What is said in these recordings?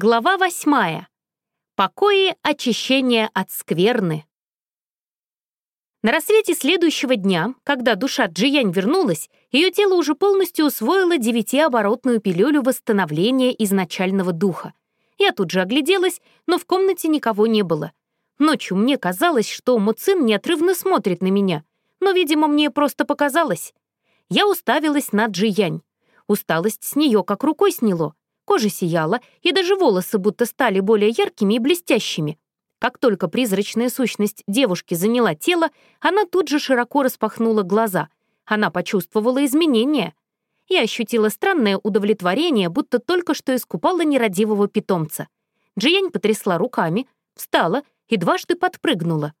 Глава восьмая. Покои очищения от скверны. На рассвете следующего дня, когда душа Джиянь вернулась, ее тело уже полностью усвоило девятиоборотную пилюлю восстановления изначального духа. Я тут же огляделась, но в комнате никого не было. Ночью мне казалось, что Муцин неотрывно смотрит на меня, но, видимо, мне просто показалось. Я уставилась на Джиянь. Усталость с нее как рукой сняло. Кожа сияла, и даже волосы будто стали более яркими и блестящими. Как только призрачная сущность девушки заняла тело, она тут же широко распахнула глаза. Она почувствовала изменения. И ощутила странное удовлетворение, будто только что искупала нерадивого питомца. Джиянь потрясла руками, встала и дважды подпрыгнула.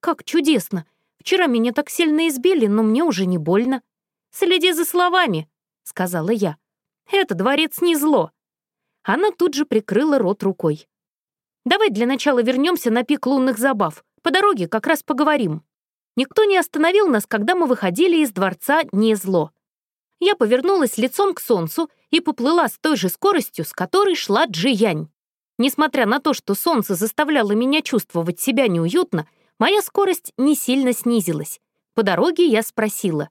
«Как чудесно! Вчера меня так сильно избили, но мне уже не больно». «Следи за словами», — сказала я. «Это дворец не зло. Она тут же прикрыла рот рукой. «Давай для начала вернемся на пик лунных забав. По дороге как раз поговорим». Никто не остановил нас, когда мы выходили из дворца не зло. Я повернулась лицом к солнцу и поплыла с той же скоростью, с которой шла Джиянь. Несмотря на то, что солнце заставляло меня чувствовать себя неуютно, моя скорость не сильно снизилась. По дороге я спросила.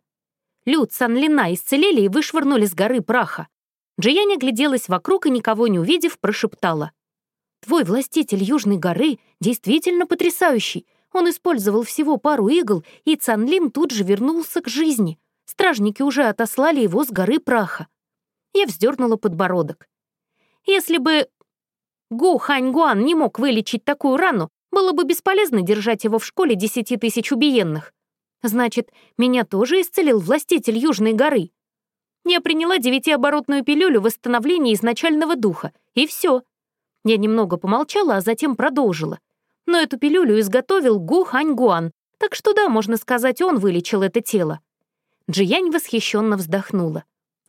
«Люд Санлина исцелили и вышвырнули с горы праха. Джияня гляделась вокруг и, никого не увидев, прошептала. «Твой властитель Южной горы действительно потрясающий. Он использовал всего пару игл, и Цанлин тут же вернулся к жизни. Стражники уже отослали его с горы праха». Я вздернула подбородок. «Если бы Гу Ханьгуан не мог вылечить такую рану, было бы бесполезно держать его в школе десяти тысяч убиенных. Значит, меня тоже исцелил властитель Южной горы. Я приняла девятиоборотную пилюлю восстановления изначального духа, и все. Я немного помолчала, а затем продолжила. Но эту пилюлю изготовил Гу Ханьгуан, так что да, можно сказать, он вылечил это тело. Джиянь восхищенно вздохнула.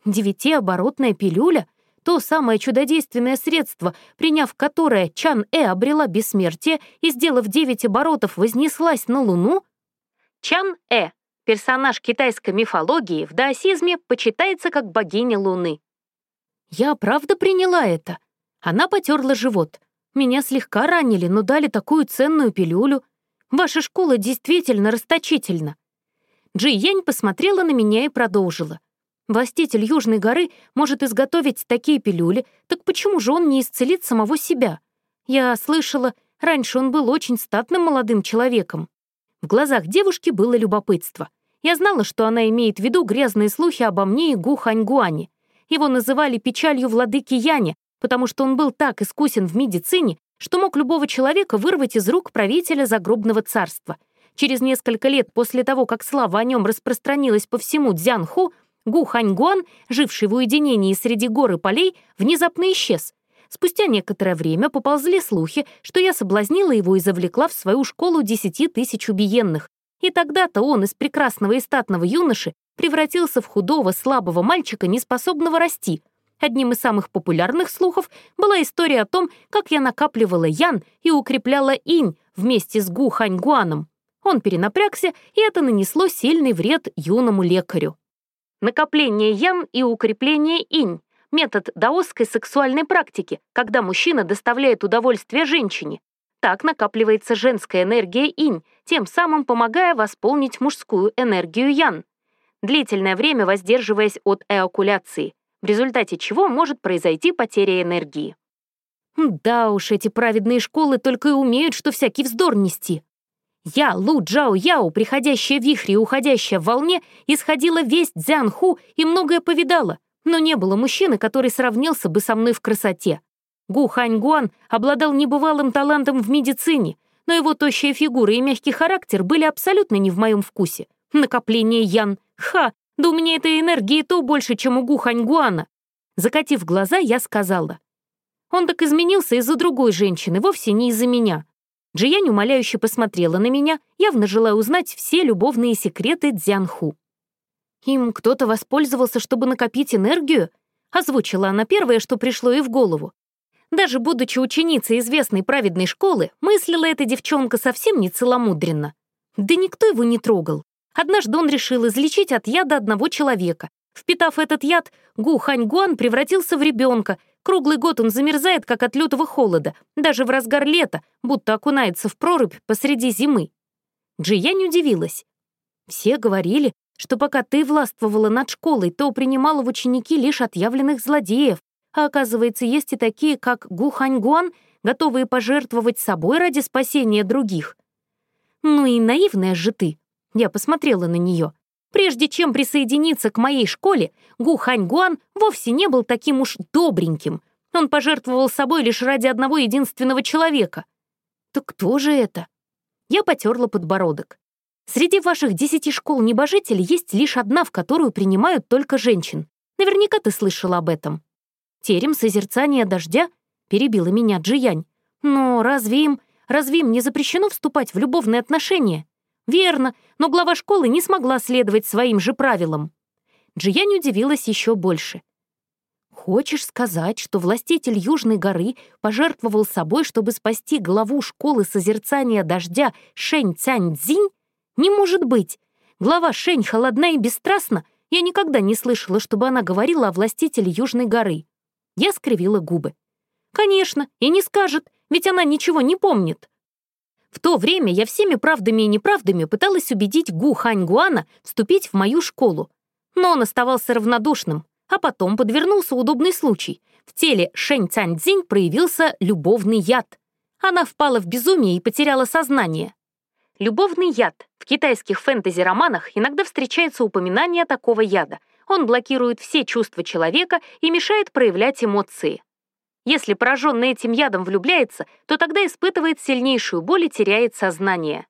Девятиоборотная пилюля — то самое чудодейственное средство, приняв которое Чан-Э обрела бессмертие и, сделав девять оборотов, вознеслась на Луну? Чан-Э Персонаж китайской мифологии в даосизме почитается как богиня Луны. Я правда приняла это. Она потерла живот. Меня слегка ранили, но дали такую ценную пилюлю. Ваша школа действительно расточительна. Джи Янь посмотрела на меня и продолжила. Властитель Южной горы может изготовить такие пилюли, так почему же он не исцелит самого себя? Я слышала, раньше он был очень статным молодым человеком. В глазах девушки было любопытство. Я знала, что она имеет в виду грязные слухи обо мне и Гу Ханьгуане. Его называли печалью владыки Яни, потому что он был так искусен в медицине, что мог любого человека вырвать из рук правителя загробного царства. Через несколько лет после того, как слава о нем распространилась по всему Дзянху, Гу Ханьгуан, живший в уединении среди гор и полей, внезапно исчез. Спустя некоторое время поползли слухи, что я соблазнила его и завлекла в свою школу десяти тысяч убиенных, и тогда-то он из прекрасного и статного юноши превратился в худого, слабого мальчика, неспособного расти. Одним из самых популярных слухов была история о том, как я накапливала ян и укрепляла инь вместе с Гу Ханьгуаном. Он перенапрягся, и это нанесло сильный вред юному лекарю. Накопление ян и укрепление инь — метод даосской сексуальной практики, когда мужчина доставляет удовольствие женщине, так накапливается женская энергия инь, тем самым помогая восполнить мужскую энергию ян, длительное время воздерживаясь от эокуляции, в результате чего может произойти потеря энергии. Да уж, эти праведные школы только и умеют, что всякий вздор нести. Я, Лу Джао Яо, приходящая в вихре и уходящая в волне, исходила весь Дзянху и многое повидала, но не было мужчины, который сравнился бы со мной в красоте. Гу Ханьгуан обладал небывалым талантом в медицине, но его тощая фигура и мягкий характер были абсолютно не в моем вкусе. Накопление Ян. Ха, да у меня этой энергии то больше, чем у Гу Ханьгуана. Закатив глаза, я сказала. Он так изменился из-за другой женщины, вовсе не из-за меня. Джиянь умоляюще посмотрела на меня, явно желая узнать все любовные секреты Дзянху. «Им кто-то воспользовался, чтобы накопить энергию?» Озвучила она первое, что пришло ей в голову. Даже будучи ученицей известной праведной школы, мыслила эта девчонка совсем не целомудренно. Да никто его не трогал. Однажды он решил излечить от яда одного человека. Впитав этот яд, Гу Ханьгуан превратился в ребенка. Круглый год он замерзает, как от лютого холода, даже в разгар лета, будто окунается в прорубь посреди зимы. Джиянь удивилась. Все говорили, что пока ты властвовала над школой, то принимала в ученики лишь отъявленных злодеев, а оказывается, есть и такие, как Гу Ханьгуан, готовые пожертвовать собой ради спасения других. Ну и наивная же ты. Я посмотрела на нее. Прежде чем присоединиться к моей школе, Гу Ханьгуан вовсе не был таким уж добреньким. Он пожертвовал собой лишь ради одного единственного человека. Так кто же это? Я потерла подбородок. Среди ваших десяти школ небожителей есть лишь одна, в которую принимают только женщин. Наверняка ты слышал об этом. Терем созерцания дождя перебила меня Джиянь. Но разве им, разве им не запрещено вступать в любовные отношения? Верно, но глава школы не смогла следовать своим же правилам. Джиянь удивилась еще больше. Хочешь сказать, что властитель Южной горы пожертвовал собой, чтобы спасти главу школы созерцания дождя Шэнь Цянь Цзинь? Не может быть! Глава Шэнь холодна и бесстрастна. Я никогда не слышала, чтобы она говорила о властителе Южной горы. Я скривила губы. Конечно, и не скажет, ведь она ничего не помнит. В то время я всеми правдами и неправдами пыталась убедить Гу Ханьгуана вступить в мою школу. Но он оставался равнодушным, а потом подвернулся удобный случай. В теле Шэнь Цяньцзинь проявился любовный яд. Она впала в безумие и потеряла сознание. Любовный яд. В китайских фэнтези-романах иногда встречается упоминание такого яда. Он блокирует все чувства человека и мешает проявлять эмоции. Если пораженный этим ядом влюбляется, то тогда испытывает сильнейшую боль и теряет сознание.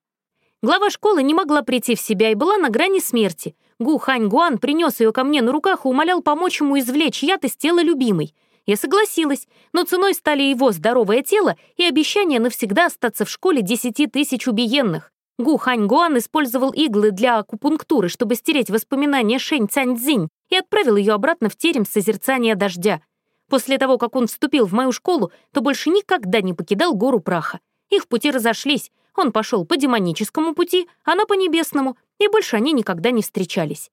Глава школы не могла прийти в себя и была на грани смерти. Гу Хань Гуан принес ее ко мне на руках и умолял помочь ему извлечь яд из тела любимой. Я согласилась, но ценой стали его здоровое тело и обещание навсегда остаться в школе десяти тысяч убиенных. Гу Хань Гуан использовал иглы для акупунктуры, чтобы стереть воспоминания Шэнь Цяньцзинь и отправил ее обратно в терем созерцания дождя. После того, как он вступил в мою школу, то больше никогда не покидал гору праха. Их пути разошлись. Он пошел по демоническому пути, она по небесному, и больше они никогда не встречались.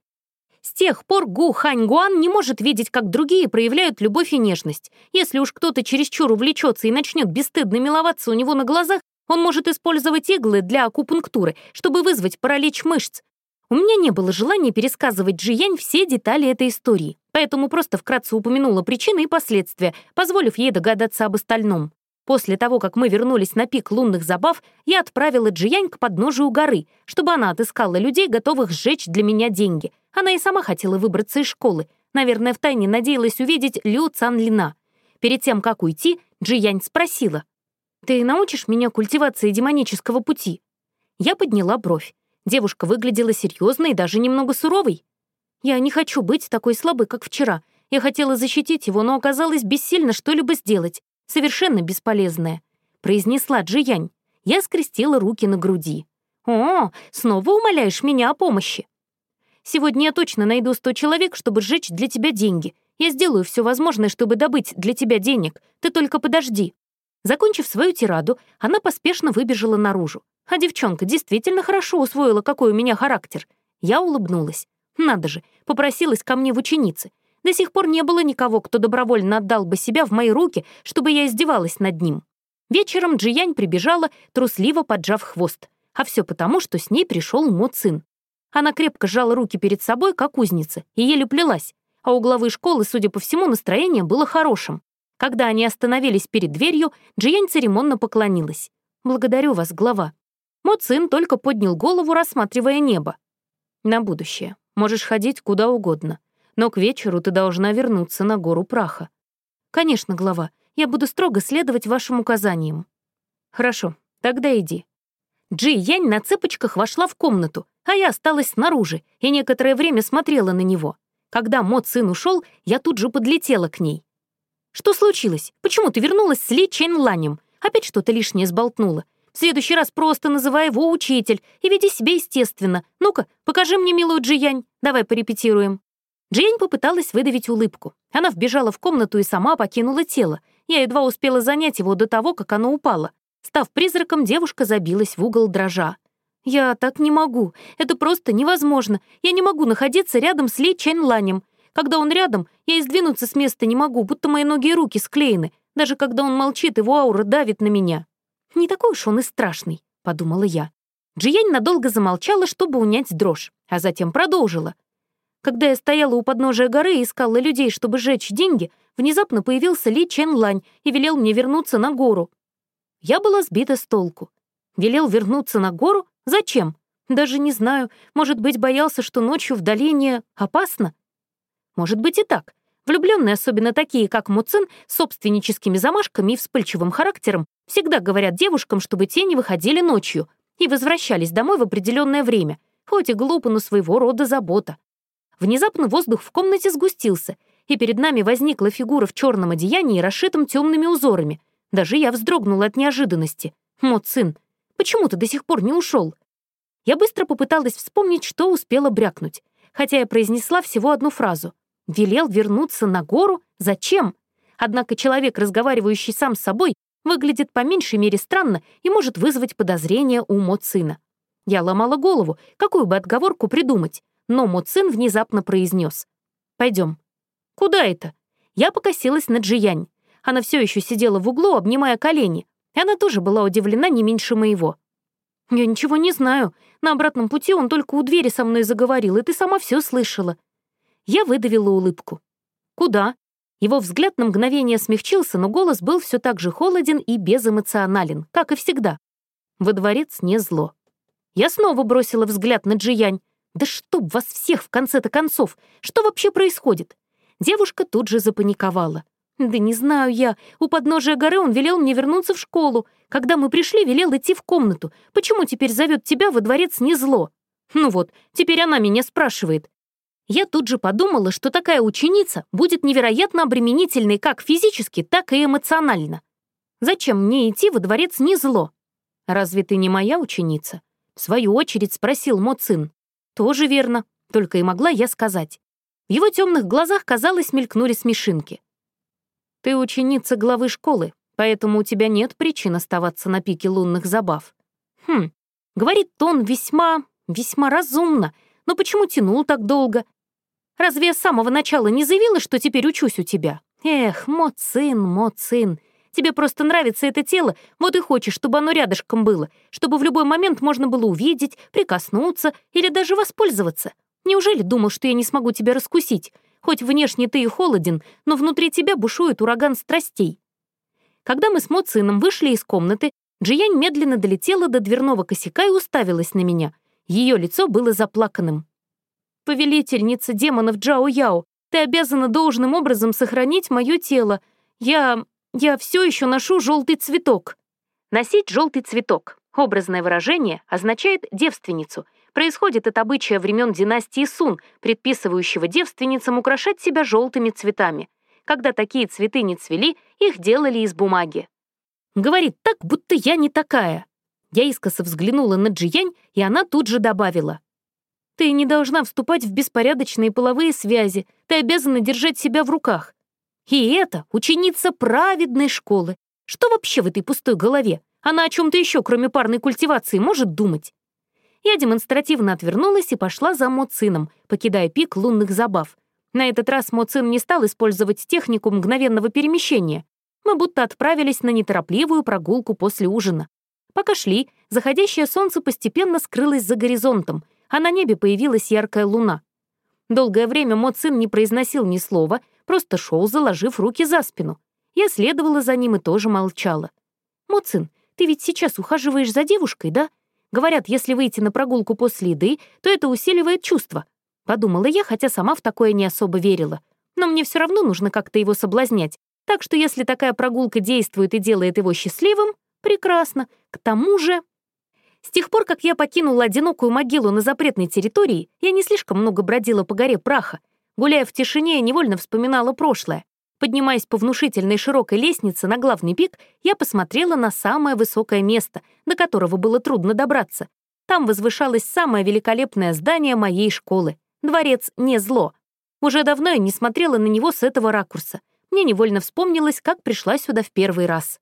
С тех пор Гу Хань Гуан не может видеть, как другие проявляют любовь и нежность. Если уж кто-то чересчур увлечется и начнет бесстыдно миловаться у него на глазах, он может использовать иглы для акупунктуры, чтобы вызвать паралич мышц, у меня не было желания пересказывать Джиянь все детали этой истории, поэтому просто вкратце упомянула причины и последствия, позволив ей догадаться об остальном. После того, как мы вернулись на пик лунных забав, я отправила Джиянь к подножию горы, чтобы она отыскала людей, готовых сжечь для меня деньги. Она и сама хотела выбраться из школы. Наверное, втайне надеялась увидеть Лю Цан Лина. Перед тем, как уйти, Джиянь спросила. «Ты научишь меня культивации демонического пути?» Я подняла бровь. Девушка выглядела серьезной и даже немного суровой. Я не хочу быть такой слабой, как вчера. Я хотела защитить его, но оказалось бессильно что-либо сделать. Совершенно бесполезное. Произнесла Джиянь. Я скрестила руки на груди. «О, снова умоляешь меня о помощи?» «Сегодня я точно найду сто человек, чтобы сжечь для тебя деньги. Я сделаю все возможное, чтобы добыть для тебя денег. Ты только подожди». Закончив свою тираду, она поспешно выбежала наружу. А девчонка действительно хорошо усвоила, какой у меня характер. Я улыбнулась. Надо же, попросилась ко мне в ученицы. До сих пор не было никого, кто добровольно отдал бы себя в мои руки, чтобы я издевалась над ним. Вечером Джиянь прибежала, трусливо поджав хвост. А все потому, что с ней пришел Мо Цин. Она крепко сжала руки перед собой, как узница, и еле плелась. А у главы школы, судя по всему, настроение было хорошим. Когда они остановились перед дверью, Джиянь церемонно поклонилась. «Благодарю вас, глава. Моцин только поднял голову, рассматривая небо. «На будущее. Можешь ходить куда угодно. Но к вечеру ты должна вернуться на гору праха». «Конечно, глава. Я буду строго следовать вашим указаниям». «Хорошо, тогда иди». Джи Янь на цыпочках вошла в комнату, а я осталась снаружи и некоторое время смотрела на него. Когда Мо Цин ушел, я тут же подлетела к ней. «Что случилось? Почему ты вернулась с Ли Чен Ланем? Опять что-то лишнее сболтнула. В следующий раз просто называй его учитель и веди себя естественно. Ну-ка, покажи мне милую Джиянь. Давай порепетируем». Джиянь попыталась выдавить улыбку. Она вбежала в комнату и сама покинула тело. Я едва успела занять его до того, как оно упало. Став призраком, девушка забилась в угол дрожа. «Я так не могу. Это просто невозможно. Я не могу находиться рядом с Ли Чен Ланем. Когда он рядом, я и сдвинуться с места не могу, будто мои ноги и руки склеены. Даже когда он молчит, его аура давит на меня. Не такой уж он и страшный, подумала я. Джиянь надолго замолчала, чтобы унять дрожь, а затем продолжила. Когда я стояла у подножия горы и искала людей, чтобы сжечь деньги, внезапно появился Ли Чен Лань и велел мне вернуться на гору. Я была сбита с толку. Велел вернуться на гору? Зачем? Даже не знаю. Может быть, боялся, что ночью в долине опасно? Может быть и так. Влюбленные, особенно такие, как Муцин, с собственническими замашками и вспыльчивым характером, всегда говорят девушкам, чтобы те не выходили ночью и возвращались домой в определенное время, хоть и глупо, но своего рода забота. Внезапно воздух в комнате сгустился, и перед нами возникла фигура в черном одеянии, расшитом темными узорами. Даже я вздрогнула от неожиданности. Моцин, почему ты до сих пор не ушел? Я быстро попыталась вспомнить, что успела брякнуть, хотя я произнесла всего одну фразу. Велел вернуться на гору? Зачем? Однако человек, разговаривающий сам с собой, выглядит по меньшей мере странно и может вызвать подозрение у Моцина. Я ломала голову, какую бы отговорку придумать, но Моцин внезапно произнес. «Пойдем». «Куда это?» Я покосилась на Джиянь. Она все еще сидела в углу, обнимая колени. И она тоже была удивлена не меньше моего. «Я ничего не знаю. На обратном пути он только у двери со мной заговорил, и ты сама все слышала». Я выдавила улыбку. «Куда?» Его взгляд на мгновение смягчился, но голос был все так же холоден и безэмоционален, как и всегда. Во дворец не зло. Я снова бросила взгляд на Джиянь. «Да чтоб вас всех в конце-то концов! Что вообще происходит?» Девушка тут же запаниковала. «Да не знаю я. У подножия горы он велел мне вернуться в школу. Когда мы пришли, велел идти в комнату. Почему теперь зовет тебя во дворец не зло?» «Ну вот, теперь она меня спрашивает. Я тут же подумала, что такая ученица будет невероятно обременительной как физически, так и эмоционально. Зачем мне идти во дворец не зло? Разве ты не моя ученица? В свою очередь спросил Моцин. Тоже верно, только и могла я сказать. В его темных глазах, казалось, мелькнули смешинки. Ты ученица главы школы, поэтому у тебя нет причин оставаться на пике лунных забав. Хм, говорит он весьма, весьма разумно, но почему тянул так долго? Разве я с самого начала не заявила, что теперь учусь у тебя? Эх, Моцин, Моцин, тебе просто нравится это тело, вот и хочешь, чтобы оно рядышком было, чтобы в любой момент можно было увидеть, прикоснуться или даже воспользоваться. Неужели думал, что я не смогу тебя раскусить? Хоть внешне ты и холоден, но внутри тебя бушует ураган страстей. Когда мы с Моцином вышли из комнаты, Джиянь медленно долетела до дверного косяка и уставилась на меня. Ее лицо было заплаканным. «Повелительница демонов Джао Яо, ты обязана должным образом сохранить мое тело. Я... я все еще ношу желтый цветок». Носить желтый цветок, образное выражение, означает девственницу. Происходит от обычая времен династии Сун, предписывающего девственницам украшать себя желтыми цветами. Когда такие цветы не цвели, их делали из бумаги. Говорит так, будто я не такая. Я искоса взглянула на Джиянь, и она тут же добавила. Ты не должна вступать в беспорядочные половые связи, ты обязана держать себя в руках. И это ученица праведной школы. Что вообще в этой пустой голове? Она о чем-то еще, кроме парной культивации, может думать? Я демонстративно отвернулась и пошла за Моцином, покидая пик лунных забав. На этот раз Моцин не стал использовать технику мгновенного перемещения. Мы будто отправились на неторопливую прогулку после ужина. Пока шли, заходящее солнце постепенно скрылось за горизонтом, а на небе появилась яркая луна. Долгое время мой сын не произносил ни слова, просто шел, заложив руки за спину. Я следовала за ним и тоже молчала. «Моцин, ты ведь сейчас ухаживаешь за девушкой, да? Говорят, если выйти на прогулку после еды, то это усиливает чувства». Подумала я, хотя сама в такое не особо верила. Но мне все равно нужно как-то его соблазнять. Так что если такая прогулка действует и делает его счастливым, прекрасно. К тому же... С тех пор, как я покинула одинокую могилу на запретной территории, я не слишком много бродила по горе праха. Гуляя в тишине, я невольно вспоминала прошлое. Поднимаясь по внушительной широкой лестнице на главный пик, я посмотрела на самое высокое место, до которого было трудно добраться. Там возвышалось самое великолепное здание моей школы — дворец не зло. Уже давно я не смотрела на него с этого ракурса. Мне невольно вспомнилось, как пришла сюда в первый раз.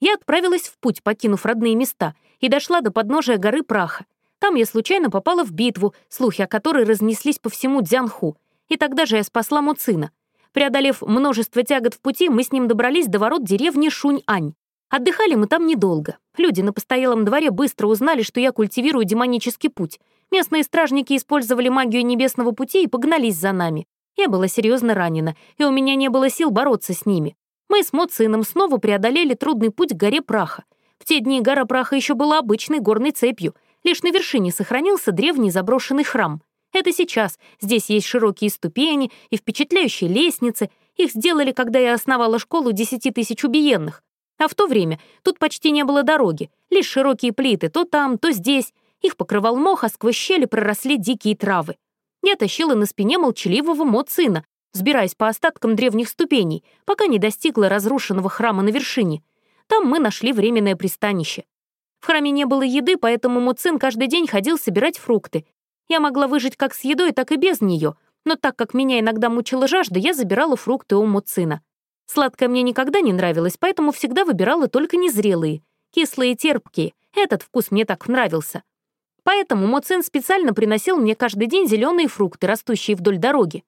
Я отправилась в путь, покинув родные места, и дошла до подножия горы Праха. Там я случайно попала в битву, слухи о которой разнеслись по всему Дзянху. и тогда же я спасла Муцина. Преодолев множество тягот в пути, мы с ним добрались до ворот деревни Шунь-Ань. Отдыхали мы там недолго. Люди на постоялом дворе быстро узнали, что я культивирую демонический путь. Местные стражники использовали магию небесного пути и погнались за нами. Я была серьезно ранена, и у меня не было сил бороться с ними. Мы с Моцином снова преодолели трудный путь к горе Праха. В те дни гора Праха еще была обычной горной цепью. Лишь на вершине сохранился древний заброшенный храм. Это сейчас. Здесь есть широкие ступени и впечатляющие лестницы. Их сделали, когда я основала школу десяти тысяч убиенных. А в то время тут почти не было дороги, лишь широкие плиты, то там, то здесь. Их покрывал мох, а сквозь щели проросли дикие травы. Я тащила на спине молчаливого Моцина, взбираясь по остаткам древних ступеней, пока не достигла разрушенного храма на вершине. Там мы нашли временное пристанище. В храме не было еды, поэтому Муцин каждый день ходил собирать фрукты. Я могла выжить как с едой, так и без нее, но так как меня иногда мучила жажда, я забирала фрукты у Муцина. Сладкое мне никогда не нравилось, поэтому всегда выбирала только незрелые. Кислые и терпкие. Этот вкус мне так нравился. Поэтому Моцин специально приносил мне каждый день зеленые фрукты, растущие вдоль дороги.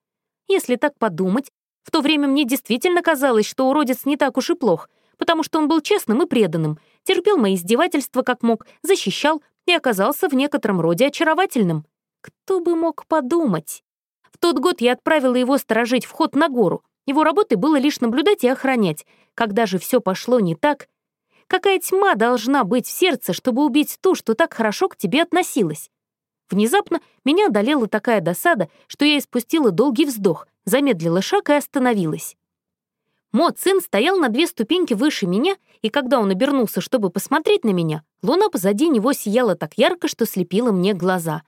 Если так подумать, в то время мне действительно казалось, что уродец не так уж и плох, потому что он был честным и преданным, терпел мои издевательства как мог, защищал и оказался в некотором роде очаровательным. Кто бы мог подумать? В тот год я отправила его сторожить вход на гору, его работой было лишь наблюдать и охранять. Когда же все пошло не так, какая тьма должна быть в сердце, чтобы убить ту, что так хорошо к тебе относилась? Внезапно меня одолела такая досада, что я испустила долгий вздох, замедлила шаг и остановилась. Мо сын стоял на две ступеньки выше меня, и когда он обернулся, чтобы посмотреть на меня, луна позади него сияла так ярко, что слепила мне глаза.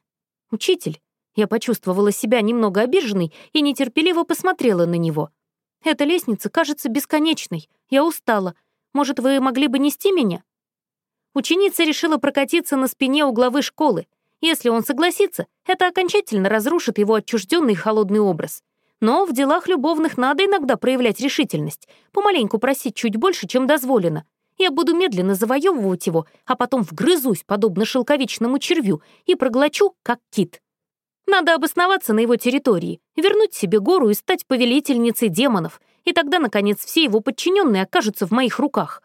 «Учитель». Я почувствовала себя немного обиженной и нетерпеливо посмотрела на него. Эта лестница кажется бесконечной. Я устала. Может, вы могли бы нести меня?» Ученица решила прокатиться на спине у главы школы. Если он согласится, это окончательно разрушит его отчужденный холодный образ. Но в делах любовных надо иногда проявлять решительность, помаленьку просить чуть больше, чем дозволено. Я буду медленно завоевывать его, а потом вгрызусь, подобно шелковичному червю, и проглочу, как кит. Надо обосноваться на его территории, вернуть себе гору и стать повелительницей демонов, и тогда, наконец, все его подчиненные окажутся в моих руках.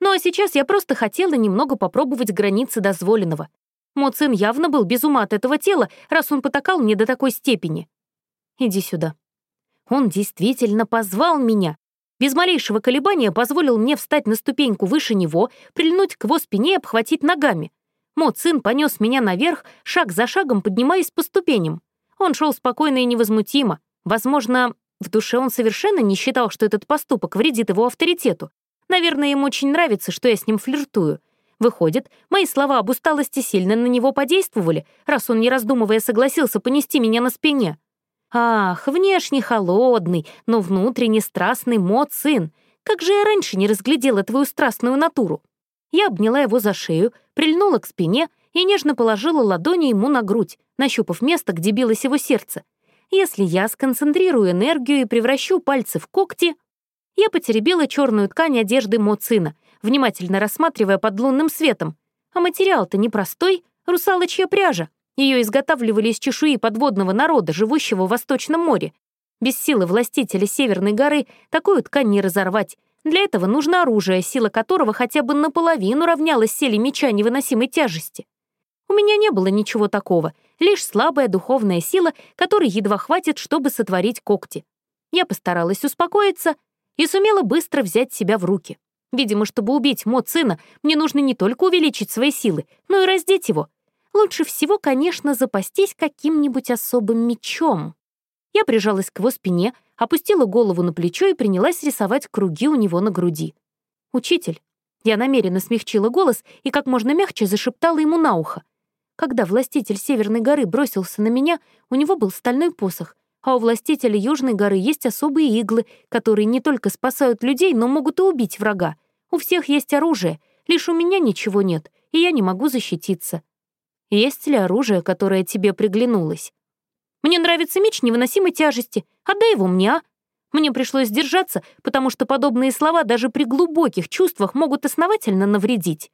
Ну а сейчас я просто хотела немного попробовать границы дозволенного. Моцин явно был без ума от этого тела, раз он потакал мне до такой степени. Иди сюда. Он действительно позвал меня. Без малейшего колебания позволил мне встать на ступеньку выше него, прильнуть к его спине и обхватить ногами. Мот сын понес меня наверх, шаг за шагом поднимаясь по ступеням. Он шел спокойно и невозмутимо. Возможно, в душе он совершенно не считал, что этот поступок вредит его авторитету. Наверное, ему очень нравится, что я с ним флиртую. Выходит, мои слова об усталости сильно на него подействовали, раз он, не раздумывая, согласился понести меня на спине. Ах, внешне холодный, но внутренне страстный мод сын. Как же я раньше не разглядела твою страстную натуру? Я обняла его за шею, прильнула к спине и нежно положила ладони ему на грудь, нащупав место, где билось его сердце. Если я сконцентрирую энергию и превращу пальцы в когти... Я потеребила черную ткань одежды Моцина, внимательно рассматривая под лунным светом. А материал-то непростой, русалочья пряжа. Ее изготавливали из чешуи подводного народа, живущего в Восточном море. Без силы властителя Северной горы такую ткань не разорвать, для этого нужно оружие, сила которого хотя бы наполовину равнялась силе меча невыносимой тяжести. У меня не было ничего такого, лишь слабая духовная сила, которой едва хватит, чтобы сотворить когти. Я постаралась успокоиться и сумела быстро взять себя в руки. Видимо, чтобы убить Мо сына, мне нужно не только увеличить свои силы, но и раздеть его. Лучше всего, конечно, запастись каким-нибудь особым мечом. Я прижалась к его спине, опустила голову на плечо и принялась рисовать круги у него на груди. «Учитель». Я намеренно смягчила голос и как можно мягче зашептала ему на ухо. Когда властитель Северной горы бросился на меня, у него был стальной посох, а у властителя Южной горы есть особые иглы, которые не только спасают людей, но могут и убить врага. У всех есть оружие, лишь у меня ничего нет, и я не могу защититься. Есть ли оружие, которое тебе приглянулось? Мне нравится меч невыносимой тяжести. Отдай его мне, а? Мне пришлось сдержаться, потому что подобные слова даже при глубоких чувствах могут основательно навредить.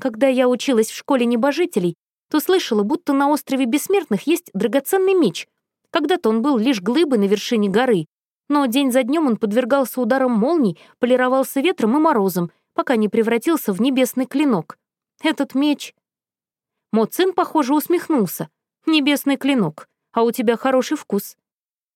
Когда я училась в школе небожителей, то слышала, будто на острове Бессмертных есть драгоценный меч. Когда-то он был лишь глыбой на вершине горы, но день за днем он подвергался ударам молний, полировался ветром и морозом, пока не превратился в небесный клинок. Этот меч... Моцин, похоже, усмехнулся. «Небесный клинок, а у тебя хороший вкус».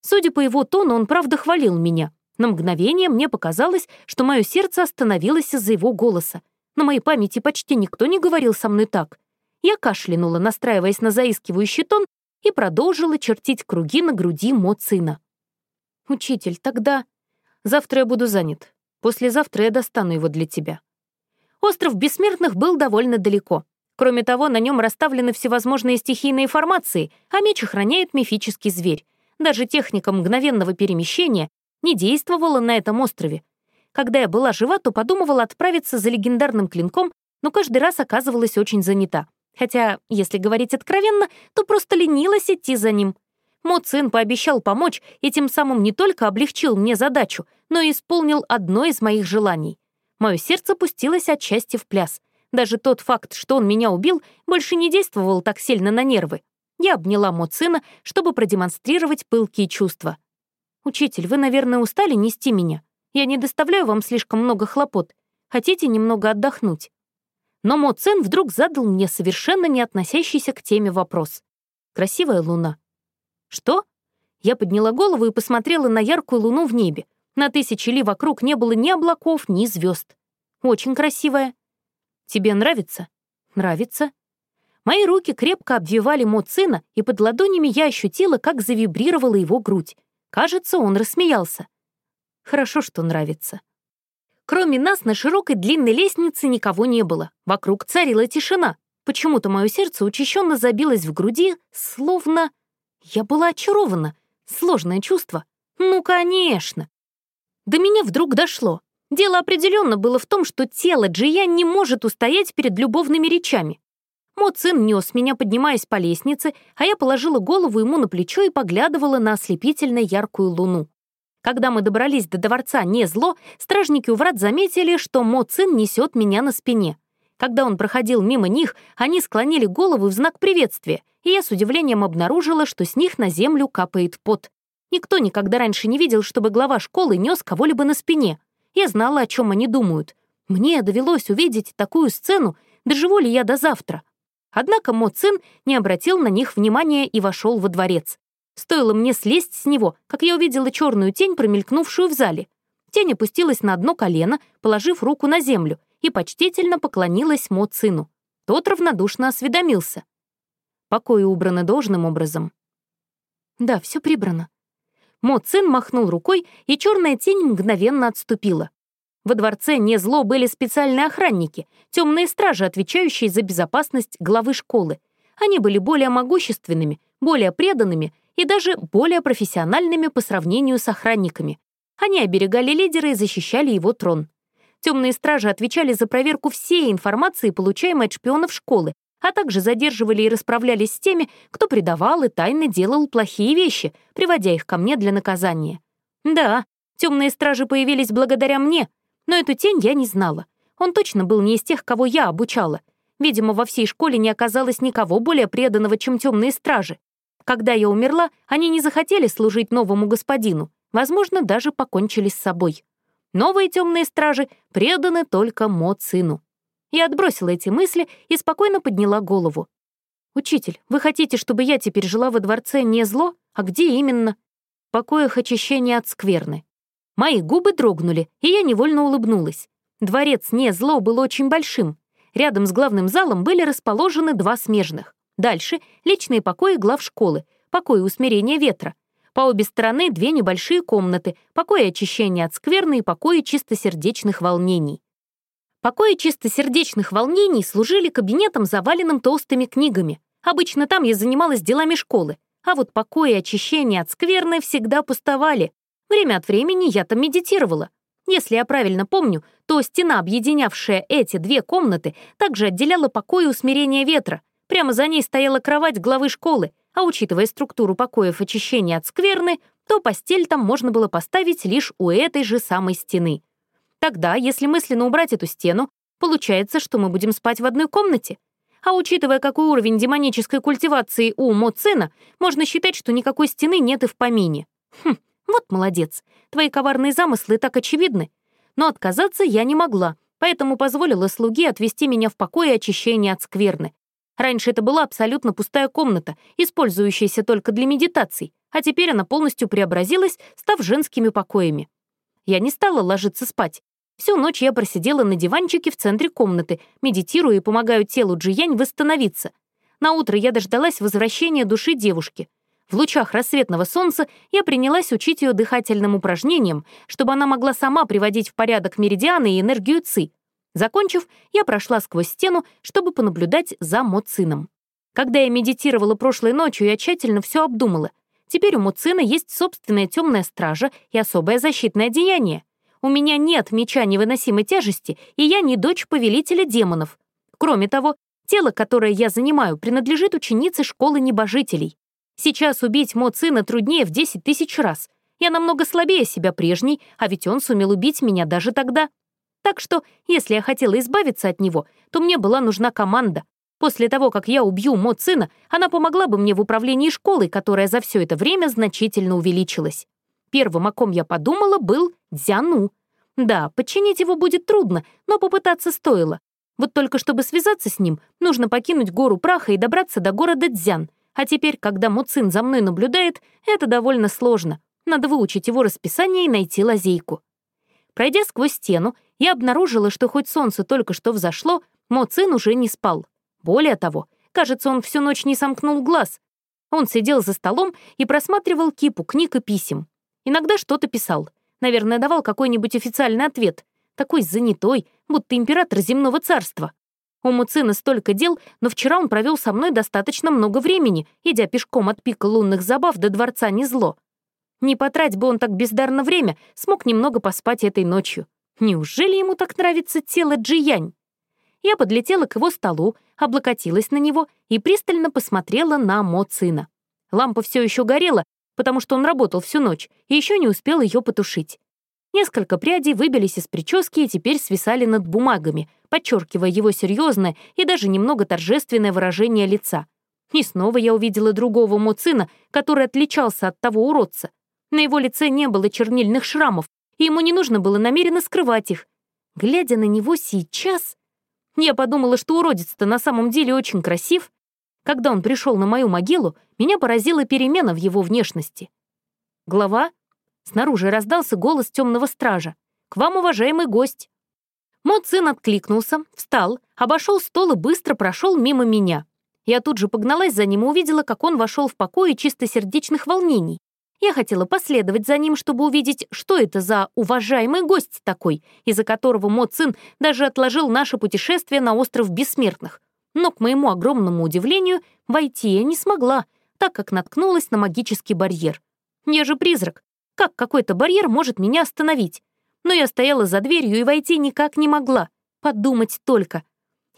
Судя по его тону, он правда хвалил меня. На мгновение мне показалось, что мое сердце остановилось из-за его голоса. На моей памяти почти никто не говорил со мной так. Я кашлянула, настраиваясь на заискивающий тон, и продолжила чертить круги на груди Моцина. «Учитель, тогда...» «Завтра я буду занят. Послезавтра я достану его для тебя». Остров Бессмертных был довольно далеко. Кроме того, на нем расставлены всевозможные стихийные формации, а меч охраняет мифический зверь. Даже техника мгновенного перемещения не действовала на этом острове. Когда я была жива, то подумывала отправиться за легендарным клинком, но каждый раз оказывалась очень занята. Хотя, если говорить откровенно, то просто ленилась идти за ним. Мот сын пообещал помочь и тем самым не только облегчил мне задачу, но и исполнил одно из моих желаний. Мое сердце пустилось от счастья в пляс. Даже тот факт, что он меня убил, больше не действовал так сильно на нервы. Я обняла Мот сына, чтобы продемонстрировать пылкие чувства. «Учитель, вы, наверное, устали нести меня. Я не доставляю вам слишком много хлопот. Хотите немного отдохнуть?» Но Мо Цен вдруг задал мне совершенно не относящийся к теме вопрос. «Красивая луна». «Что?» Я подняла голову и посмотрела на яркую луну в небе. На тысячи ли вокруг не было ни облаков, ни звезд. «Очень красивая». «Тебе нравится?» «Нравится». Мои руки крепко обвивали Мо Цина, и под ладонями я ощутила, как завибрировала его грудь. Кажется, он рассмеялся. Хорошо, что нравится. Кроме нас на широкой длинной лестнице никого не было. Вокруг царила тишина. Почему-то мое сердце учащенно забилось в груди, словно... Я была очарована. Сложное чувство. Ну, конечно. До меня вдруг дошло. Дело определенно было в том, что тело Джия не может устоять перед любовными речами. Мо Цин нес меня, поднимаясь по лестнице, а я положила голову ему на плечо и поглядывала на ослепительно яркую луну. Когда мы добрались до дворца не зло, стражники у врат заметили, что Мо Цин несет меня на спине. Когда он проходил мимо них, они склонили головы в знак приветствия, и я с удивлением обнаружила, что с них на землю капает пот. Никто никогда раньше не видел, чтобы глава школы нес кого-либо на спине. Я знала, о чем они думают. Мне довелось увидеть такую сцену, доживу ли я до завтра. Однако Мо Цин не обратил на них внимания и вошел во дворец. Стоило мне слезть с него, как я увидела черную тень, промелькнувшую в зале. Тень опустилась на одно колено, положив руку на землю, и почтительно поклонилась Мо сыну. Тот равнодушно осведомился. Покои убраны должным образом. Да, все прибрано. Мо Цин махнул рукой, и черная тень мгновенно отступила. Во дворце не зло были специальные охранники, темные стражи, отвечающие за безопасность главы школы. Они были более могущественными, более преданными и даже более профессиональными по сравнению с охранниками. Они оберегали лидера и защищали его трон. Темные стражи отвечали за проверку всей информации, получаемой от шпионов школы, а также задерживали и расправлялись с теми, кто предавал и тайно делал плохие вещи, приводя их ко мне для наказания. Да, темные стражи появились благодаря мне, но эту тень я не знала. Он точно был не из тех, кого я обучала. Видимо, во всей школе не оказалось никого более преданного, чем темные стражи. Когда я умерла, они не захотели служить новому господину, возможно, даже покончили с собой. Новые темные стражи преданы только Мо сыну. Я отбросила эти мысли и спокойно подняла голову. «Учитель, вы хотите, чтобы я теперь жила во дворце не зло? А где именно?» «В покоях очищения от скверны». Мои губы дрогнули, и я невольно улыбнулась. Дворец не зло был очень большим. Рядом с главным залом были расположены два смежных. Дальше — личные покои глав школы, покои усмирения ветра. По обе стороны две небольшие комнаты, покои очищения от скверны и покои чистосердечных волнений. Покои чистосердечных волнений служили кабинетом, заваленным толстыми книгами. Обычно там я занималась делами школы, а вот покои очищения от скверны всегда пустовали. Время от времени я там медитировала. Если я правильно помню, то стена, объединявшая эти две комнаты, также отделяла покои усмирения ветра, Прямо за ней стояла кровать главы школы, а учитывая структуру покоев очищения от скверны, то постель там можно было поставить лишь у этой же самой стены. Тогда, если мысленно убрать эту стену, получается, что мы будем спать в одной комнате. А учитывая, какой уровень демонической культивации у Моцина, можно считать, что никакой стены нет и в помине. Хм, вот молодец. Твои коварные замыслы так очевидны. Но отказаться я не могла, поэтому позволила слуге отвести меня в покое очищения от скверны. Раньше это была абсолютно пустая комната, использующаяся только для медитаций, а теперь она полностью преобразилась, став женскими покоями. Я не стала ложиться спать. Всю ночь я просидела на диванчике в центре комнаты, медитируя и помогаю телу Джиянь восстановиться. На утро я дождалась возвращения души девушки. В лучах рассветного солнца я принялась учить ее дыхательным упражнениям, чтобы она могла сама приводить в порядок меридианы и энергию ЦИ. Закончив, я прошла сквозь стену, чтобы понаблюдать за Моцином. Когда я медитировала прошлой ночью, я тщательно все обдумала. Теперь у Муцина есть собственная темная стража и особое защитное деяние. У меня нет меча невыносимой тяжести, и я не дочь повелителя демонов. Кроме того, тело, которое я занимаю, принадлежит ученице школы небожителей. Сейчас убить Моцина труднее в 10 тысяч раз. Я намного слабее себя прежней, а ведь он сумел убить меня даже тогда. Так что, если я хотела избавиться от него, то мне была нужна команда. После того, как я убью Мо сына, она помогла бы мне в управлении школой, которая за все это время значительно увеличилась. Первым, о ком я подумала, был Дзяну. Да, подчинить его будет трудно, но попытаться стоило. Вот только чтобы связаться с ним, нужно покинуть гору праха и добраться до города Дзян. А теперь, когда Муцин за мной наблюдает, это довольно сложно. Надо выучить его расписание и найти лазейку. Пройдя сквозь стену, я обнаружила, что хоть солнце только что взошло, Моцин уже не спал. Более того, кажется, он всю ночь не сомкнул глаз. Он сидел за столом и просматривал кипу книг и писем. Иногда что-то писал. Наверное, давал какой-нибудь официальный ответ. Такой занятой, будто император земного царства. У Муцина столько дел, но вчера он провел со мной достаточно много времени, идя пешком от пика лунных забав до дворца Незло. Не потрать бы он так бездарно время, смог немного поспать этой ночью. Неужели ему так нравится тело Джиянь? Я подлетела к его столу, облокотилась на него и пристально посмотрела на Мо Цина. Лампа все еще горела, потому что он работал всю ночь и еще не успел ее потушить. Несколько прядей выбились из прически и теперь свисали над бумагами, подчеркивая его серьезное и даже немного торжественное выражение лица. И снова я увидела другого Моцина, который отличался от того уродца. На его лице не было чернильных шрамов, и ему не нужно было намеренно скрывать их. Глядя на него сейчас, я подумала, что уродец-то на самом деле очень красив. Когда он пришел на мою могилу, меня поразила перемена в его внешности. Глава. Снаружи раздался голос темного стража. «К вам, уважаемый гость!» Мой сын откликнулся, встал, обошел стол и быстро прошел мимо меня. Я тут же погналась за ним и увидела, как он вошел в покой чистосердечных волнений. Я хотела последовать за ним, чтобы увидеть, что это за уважаемый гость такой, из-за которого Мо Цин даже отложил наше путешествие на остров Бессмертных. Но, к моему огромному удивлению, войти я не смогла, так как наткнулась на магический барьер. Я же призрак. Как какой-то барьер может меня остановить? Но я стояла за дверью и войти никак не могла. Подумать только.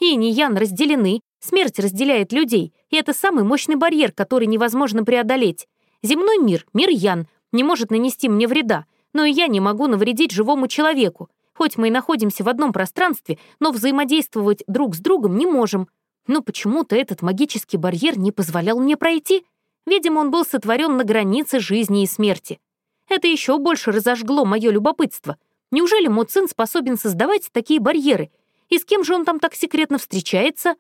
Инь и Ян разделены, смерть разделяет людей, и это самый мощный барьер, который невозможно преодолеть. Земной мир, мир Ян, не может нанести мне вреда, но и я не могу навредить живому человеку. Хоть мы и находимся в одном пространстве, но взаимодействовать друг с другом не можем. Но почему-то этот магический барьер не позволял мне пройти. Видимо, он был сотворен на границе жизни и смерти. Это еще больше разожгло мое любопытство. Неужели Муцин способен создавать такие барьеры? И с кем же он там так секретно встречается?